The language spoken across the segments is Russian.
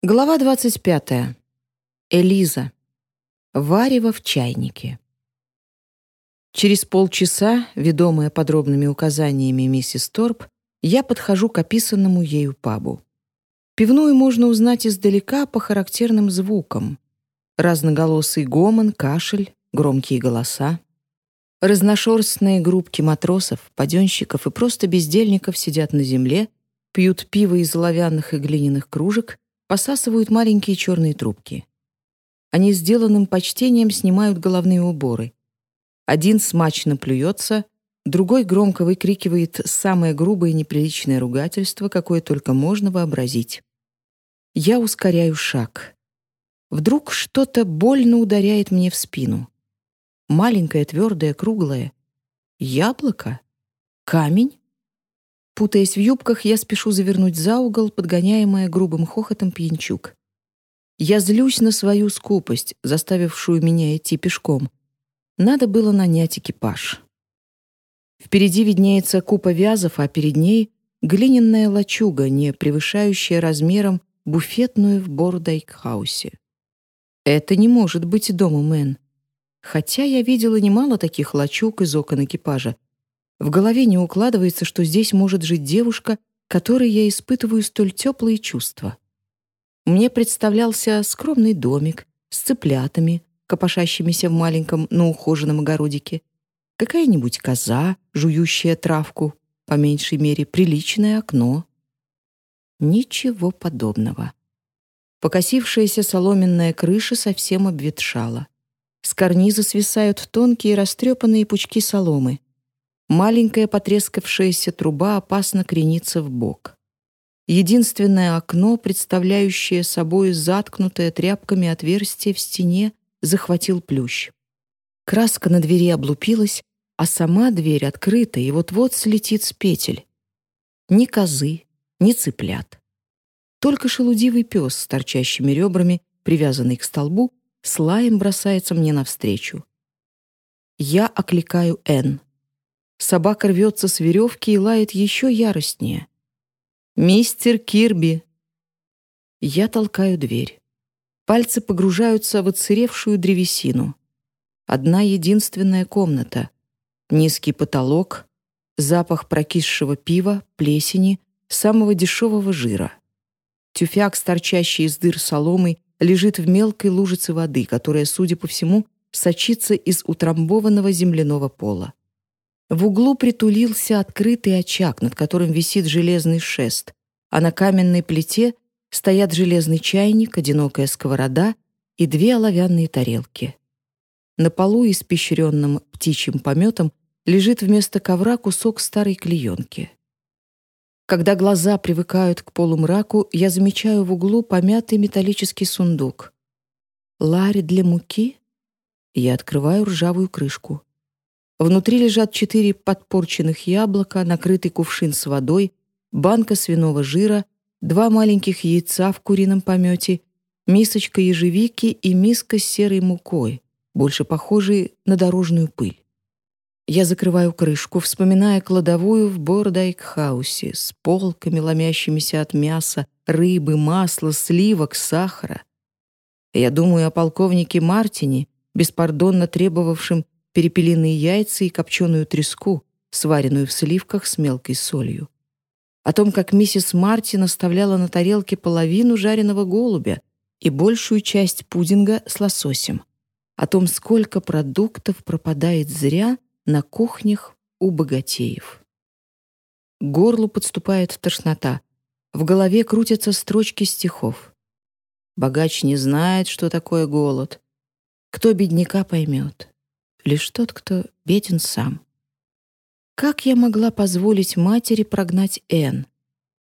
Глава 25. Элиза. Варево в чайнике. Через полчаса, ведомая подробными указаниями миссис Торп, я подхожу к описанному ею пабу. Пивную можно узнать издалека по характерным звукам. Разноголосый гомон, кашель, громкие голоса. Разношерстные группки матросов, паденщиков и просто бездельников сидят на земле, пьют пиво из оловянных и глиняных кружек — посасывают маленькие черные трубки. Они сделанным почтением снимают головные уборы. Один смачно плюется, другой громко выкрикивает самое грубое и неприличное ругательство, какое только можно вообразить. Я ускоряю шаг. Вдруг что-то больно ударяет мне в спину. Маленькое, твердое, круглое. Яблоко? Камень? Путаясь в юбках, я спешу завернуть за угол, подгоняемая грубым хохотом пьянчук. Я злюсь на свою скупость, заставившую меня идти пешком. Надо было нанять экипаж. Впереди виднеется купа вязов, а перед ней — глиняная лачуга, не превышающая размером буфетную в Бордайкхаусе. Это не может быть домом Мэн. Хотя я видела немало таких лачуг из окон экипажа, в голове не укладывается, что здесь может жить девушка, которой я испытываю столь теплые чувства. Мне представлялся скромный домик с цыплятами, копошащимися в маленьком, но ухоженном огородике, какая-нибудь коза, жующая травку, по меньшей мере приличное окно. Ничего подобного. Покосившаяся соломенная крыша совсем обветшала. С карниза свисают тонкие растрепанные пучки соломы. Маленькая потрескавшаяся труба опасно кренится в бок. Единственное окно, представляющее собой заткнутое тряпками отверстие в стене, захватил плющ. Краска на двери облупилась, а сама дверь открыта и вот-вот слетит с петель. Ни козы, ни цыплят. Только шелудивый пес с торчащими ребрами, привязанный к столбу, с лаем бросается мне навстречу. Я окликаю Энн. Собака рвется с веревки и лает еще яростнее. «Мистер Кирби!» Я толкаю дверь. Пальцы погружаются в отсыревшую древесину. Одна единственная комната. Низкий потолок, запах прокисшего пива, плесени, самого дешевого жира. Тюфяк, торчащий из дыр соломой, лежит в мелкой лужице воды, которая, судя по всему, сочится из утрамбованного земляного пола. В углу притулился открытый очаг, над которым висит железный шест, а на каменной плите стоят железный чайник, одинокая сковорода и две оловянные тарелки. На полу, испещренном птичьим пометом, лежит вместо ковра кусок старой клеенки. Когда глаза привыкают к полумраку, я замечаю в углу помятый металлический сундук. Ларь для муки? Я открываю ржавую крышку. Внутри лежат четыре подпорченных яблока, накрытый кувшин с водой, банка свиного жира, два маленьких яйца в курином помете, мисочка ежевики и миска с серой мукой, больше похожей на дорожную пыль. Я закрываю крышку, вспоминая кладовую в Бордайк-хаусе с полками, ломящимися от мяса, рыбы, масла, сливок, сахара. Я думаю о полковнике Мартине, беспардонно требовавшем перепелиные яйца и копченую треску, сваренную в сливках с мелкой солью. О том, как миссис Мартин оставляла на тарелке половину жареного голубя и большую часть пудинга с лососем. О том, сколько продуктов пропадает зря на кухнях у богатеев. К горлу подступает тошнота. В голове крутятся строчки стихов. Богач не знает, что такое голод. Кто бедняка поймет? Лишь тот, кто беден сам. Как я могла позволить матери прогнать Энн?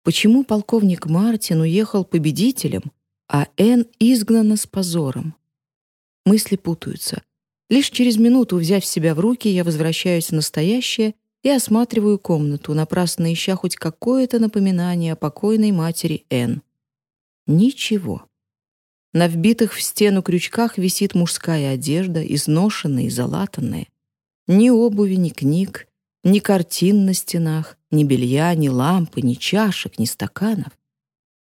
Почему полковник Мартин уехал победителем, а Энн изгнана с позором? Мысли путаются. Лишь через минуту, взяв себя в руки, я возвращаюсь в настоящее и осматриваю комнату, напрасно ища хоть какое-то напоминание о покойной матери Энн. Ничего. На вбитых в стену крючках висит мужская одежда, изношенная и залатанная. Ни обуви, ни книг, ни картин на стенах, ни белья, ни лампы, ни чашек, ни стаканов.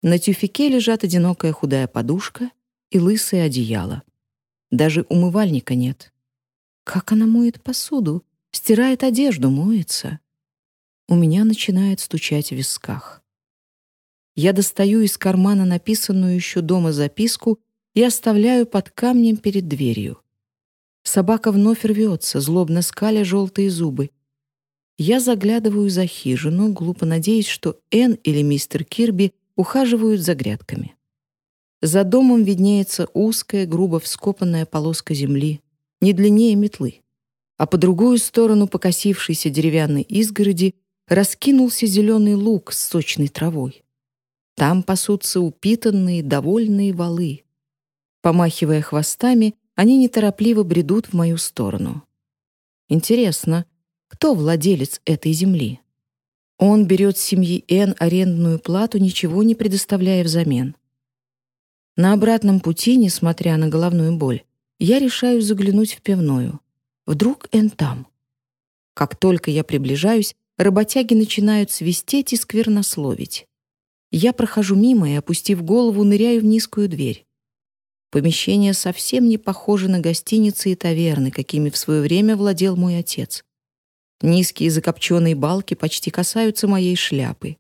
На тюфике лежат одинокая худая подушка и лысое одеяло. Даже умывальника нет. Как она моет посуду? Стирает одежду, моется. У меня начинает стучать в висках. Я достаю из кармана написанную еще дома записку и оставляю под камнем перед дверью. Собака вновь рвется, злобно скаля желтые зубы. Я заглядываю за хижину, глупо надеясь, что Энн или мистер Кирби ухаживают за грядками. За домом виднеется узкая, грубо вскопанная полоска земли, не длиннее метлы. А по другую сторону покосившейся деревянной изгороди раскинулся зеленый луг с сочной травой. Там пасутся упитанные, довольные валы. Помахивая хвостами, они неторопливо бредут в мою сторону. Интересно, кто владелец этой земли? Он берет семьи Н арендную плату, ничего не предоставляя взамен. На обратном пути, несмотря на головную боль, я решаю заглянуть в пивную. Вдруг Н там. Как только я приближаюсь, работяги начинают свистеть и сквернословить. Я прохожу мимо и, опустив голову, ныряю в низкую дверь. Помещение совсем не похоже на гостиницы и таверны, какими в свое время владел мой отец. Низкие закопченные балки почти касаются моей шляпы.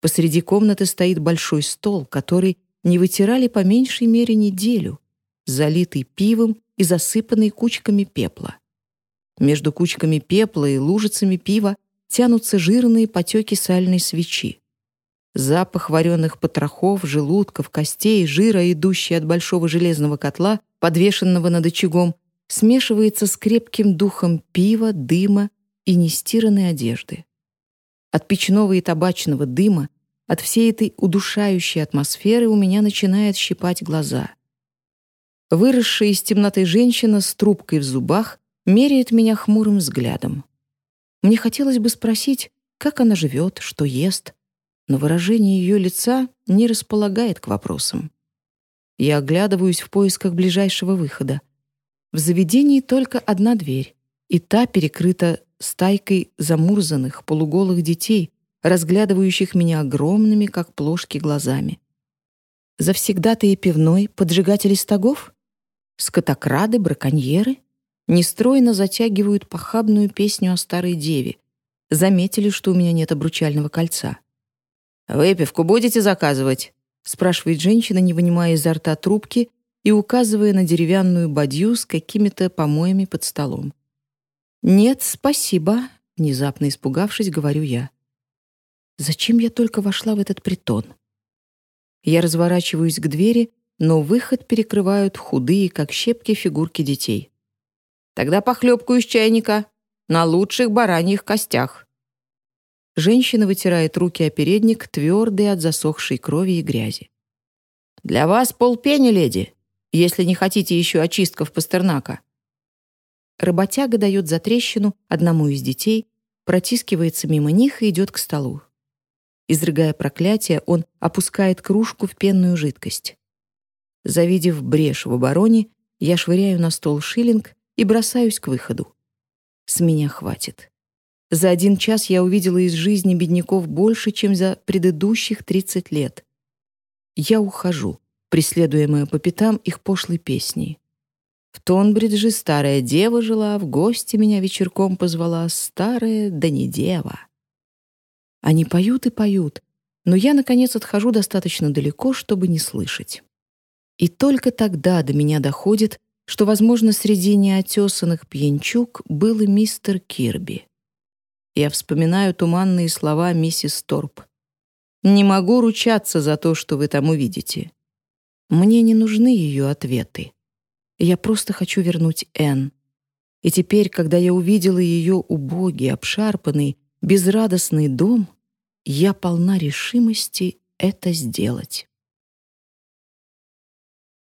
Посреди комнаты стоит большой стол, который не вытирали по меньшей мере неделю, залитый пивом и засыпанный кучками пепла. Между кучками пепла и лужицами пива тянутся жирные потеки сальной свечи. Запах вареных потрохов, желудков, костей, жира, идущий от большого железного котла, подвешенного над очагом, смешивается с крепким духом пива, дыма и нестиранной одежды. От печного и табачного дыма, от всей этой удушающей атмосферы у меня начинает щипать глаза. Выросшая из темноты женщина с трубкой в зубах меряет меня хмурым взглядом. Мне хотелось бы спросить, как она живет, что ест, но выражение ее лица не располагает к вопросам. Я оглядываюсь в поисках ближайшего выхода. В заведении только одна дверь, и та перекрыта стайкой замурзанных, полуголых детей, разглядывающих меня огромными, как плошки, глазами. Завсегдатые пивной поджигатели стогов? Скотокрады, браконьеры? Нестройно затягивают похабную песню о старой деве. Заметили, что у меня нет обручального кольца. «Выпивку будете заказывать?» — спрашивает женщина, не вынимая изо рта трубки и указывая на деревянную бадью с какими-то помоями под столом. «Нет, спасибо», — внезапно испугавшись, говорю я. «Зачем я только вошла в этот притон?» Я разворачиваюсь к двери, но выход перекрывают худые, как щепки, фигурки детей. «Тогда похлебку из чайника, на лучших бараньих костях». Женщина вытирает руки о передник, твердый от засохшей крови и грязи. «Для вас полпени, леди, если не хотите еще очистков пастернака. Работяга дает затрещину одному из детей, протискивается мимо них и идет к столу. Изрыгая проклятие, он опускает кружку в пенную жидкость. Завидев брешь в обороне, я швыряю на стол шиллинг и бросаюсь к выходу. С меня хватит. За один час я увидела из жизни бедняков больше, чем за предыдущих 30 лет. Я ухожу, преследуемая по пятам их пошлой песней. В Тонбридже старая дева жила, в гости меня вечерком позвала старая, да не дева. Они поют и поют, но я, наконец, отхожу достаточно далеко, чтобы не слышать. И только тогда до меня доходит, что, возможно, среди неотесанных пьянчук был и мистер Кирби. Я вспоминаю туманные слова миссис Торп. «Не могу ручаться за то, что вы там увидите». Мне не нужны ее ответы. Я просто хочу вернуть Энн. И теперь, когда я увидела ее убогий, обшарпанный, безрадостный дом, я полна решимости это сделать.